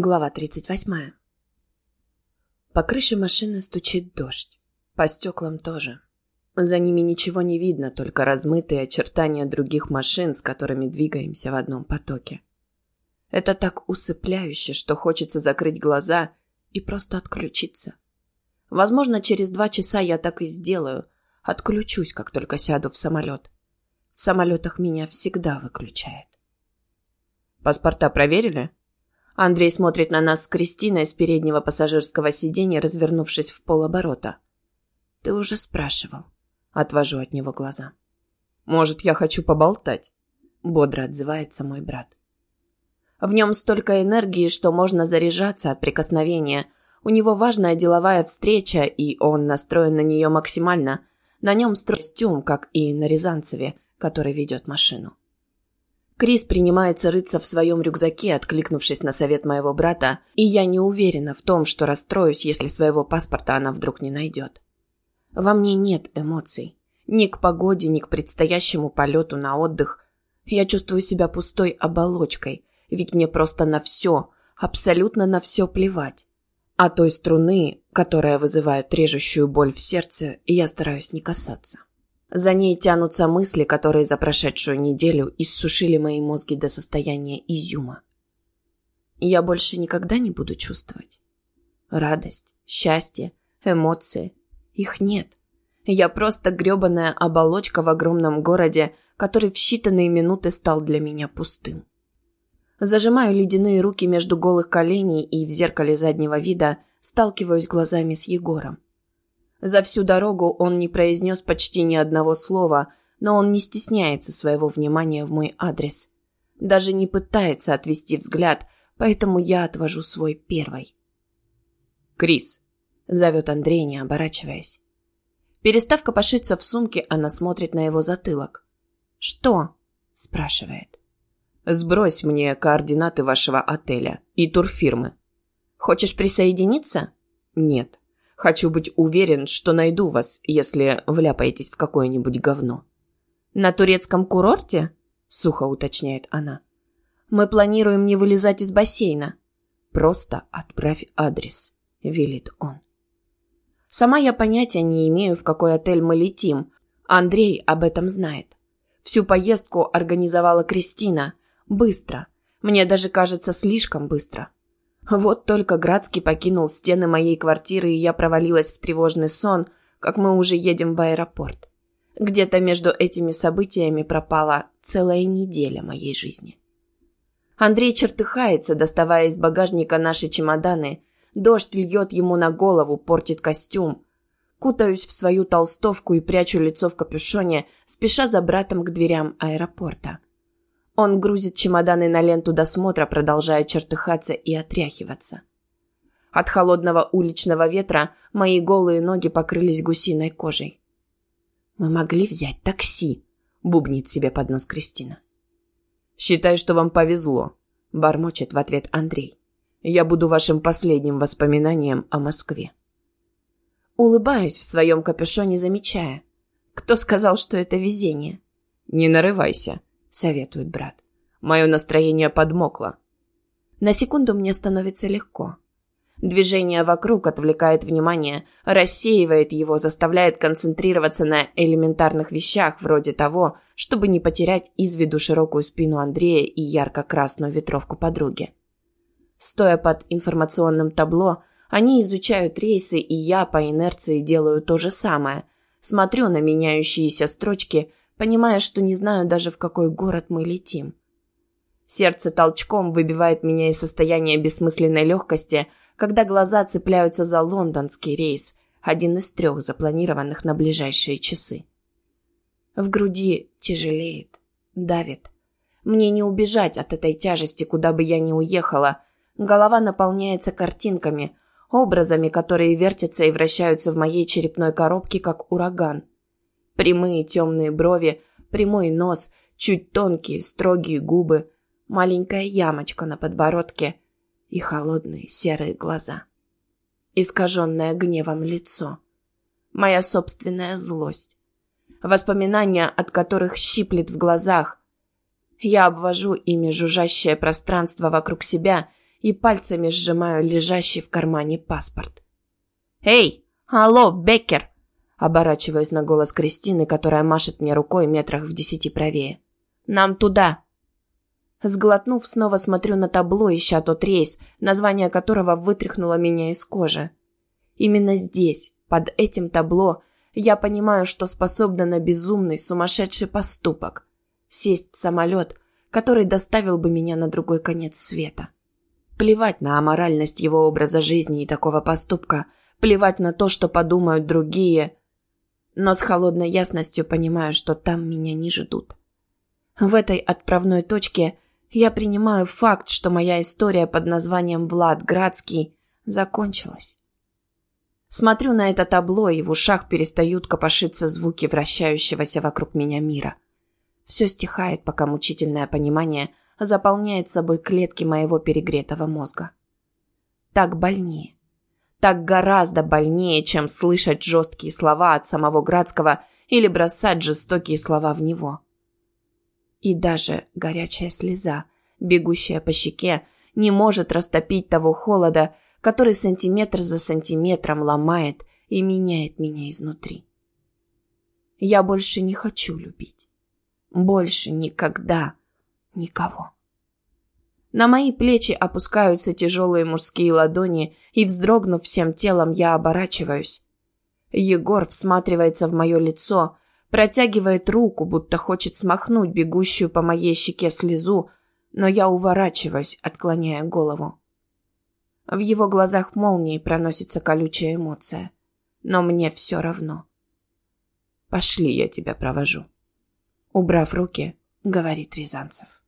Глава 38. По крыше машины стучит дождь. По стеклам тоже. За ними ничего не видно, только размытые очертания других машин, с которыми двигаемся в одном потоке. Это так усыпляюще, что хочется закрыть глаза и просто отключиться. Возможно, через два часа я так и сделаю. Отключусь, как только сяду в самолет. В самолетах меня всегда выключает. «Паспорта проверили?» Андрей смотрит на нас с Кристиной с переднего пассажирского сиденья, развернувшись в полоборота. «Ты уже спрашивал». Отвожу от него глаза. «Может, я хочу поболтать?» Бодро отзывается мой брат. В нем столько энергии, что можно заряжаться от прикосновения. У него важная деловая встреча, и он настроен на нее максимально. На нем строй костюм, как и на Рязанцеве, который ведет машину. Крис принимается рыться в своем рюкзаке, откликнувшись на совет моего брата, и я не уверена в том, что расстроюсь, если своего паспорта она вдруг не найдет. Во мне нет эмоций. Ни к погоде, ни к предстоящему полету на отдых. Я чувствую себя пустой оболочкой, ведь мне просто на все, абсолютно на все плевать. А той струны, которая вызывает режущую боль в сердце, я стараюсь не касаться. За ней тянутся мысли, которые за прошедшую неделю иссушили мои мозги до состояния изюма. Я больше никогда не буду чувствовать. Радость, счастье, эмоции. Их нет. Я просто грёбаная оболочка в огромном городе, который в считанные минуты стал для меня пустым. Зажимаю ледяные руки между голых коленей и в зеркале заднего вида сталкиваюсь глазами с Егором. За всю дорогу он не произнес почти ни одного слова, но он не стесняется своего внимания в мой адрес. Даже не пытается отвести взгляд, поэтому я отвожу свой первый. «Крис», — зовет Андрей, не оборачиваясь. Перестав копошиться в сумке, она смотрит на его затылок. «Что?» – спрашивает. «Сбрось мне координаты вашего отеля и турфирмы». «Хочешь присоединиться?» «Нет. Хочу быть уверен, что найду вас, если вляпаетесь в какое-нибудь говно». «На турецком курорте?» – сухо уточняет она. «Мы планируем не вылезать из бассейна». «Просто отправь адрес», – велит он. Сама я понятия не имею, в какой отель мы летим. Андрей об этом знает. Всю поездку организовала Кристина. Быстро. Мне даже кажется, слишком быстро. Вот только Градский покинул стены моей квартиры, и я провалилась в тревожный сон, как мы уже едем в аэропорт. Где-то между этими событиями пропала целая неделя моей жизни. Андрей чертыхается, доставая из багажника наши чемоданы. Дождь льет ему на голову, портит костюм. Кутаюсь в свою толстовку и прячу лицо в капюшоне, спеша за братом к дверям аэропорта. Он грузит чемоданы на ленту досмотра, продолжая чертыхаться и отряхиваться. От холодного уличного ветра мои голые ноги покрылись гусиной кожей. «Мы могли взять такси», — бубнит себе под нос Кристина. «Считай, что вам повезло», — бормочет в ответ Андрей. «Я буду вашим последним воспоминанием о Москве». Улыбаюсь в своем капюшоне, замечая. Кто сказал, что это везение? «Не нарывайся», — советует брат. «Мое настроение подмокло». На секунду мне становится легко. Движение вокруг отвлекает внимание, рассеивает его, заставляет концентрироваться на элементарных вещах, вроде того, чтобы не потерять из виду широкую спину Андрея и ярко-красную ветровку подруги. Стоя под информационным табло, они изучают рейсы, и я по инерции делаю то же самое. Смотрю на меняющиеся строчки, понимая, что не знаю даже, в какой город мы летим. Сердце толчком выбивает меня из состояния бессмысленной легкости, когда глаза цепляются за лондонский рейс, один из трех запланированных на ближайшие часы. В груди тяжелеет, давит. Мне не убежать от этой тяжести, куда бы я ни уехала. Голова наполняется картинками, образами, которые вертятся и вращаются в моей черепной коробке, как ураган – Прямые темные брови, прямой нос, чуть тонкие, строгие губы, маленькая ямочка на подбородке и холодные серые глаза. Искаженное гневом лицо. Моя собственная злость. Воспоминания, от которых щиплет в глазах. Я обвожу ими жужжащее пространство вокруг себя и пальцами сжимаю лежащий в кармане паспорт. «Эй! Алло, Беккер!» Оборачиваюсь на голос Кристины, которая машет мне рукой метрах в десяти правее. «Нам туда!» Сглотнув, снова смотрю на табло, ища тот рейс, название которого вытряхнуло меня из кожи. Именно здесь, под этим табло, я понимаю, что способна на безумный, сумасшедший поступок. Сесть в самолет, который доставил бы меня на другой конец света. Плевать на аморальность его образа жизни и такого поступка, плевать на то, что подумают другие, но с холодной ясностью понимаю, что там меня не ждут. В этой отправной точке я принимаю факт, что моя история под названием Влад Градский закончилась. Смотрю на это табло, и в ушах перестают копошиться звуки вращающегося вокруг меня мира. Все стихает, пока мучительное понимание заполняет собой клетки моего перегретого мозга. Так больнее. Так гораздо больнее, чем слышать жесткие слова от самого Градского или бросать жестокие слова в него. И даже горячая слеза, бегущая по щеке, не может растопить того холода, который сантиметр за сантиметром ломает и меняет меня изнутри. Я больше не хочу любить. Больше никогда никого. На мои плечи опускаются тяжелые мужские ладони, и, вздрогнув всем телом, я оборачиваюсь. Егор всматривается в мое лицо, протягивает руку, будто хочет смахнуть бегущую по моей щеке слезу, но я уворачиваюсь, отклоняя голову. В его глазах молнией проносится колючая эмоция. Но мне все равно. «Пошли, я тебя провожу». Убрав руки, говорит Рязанцев.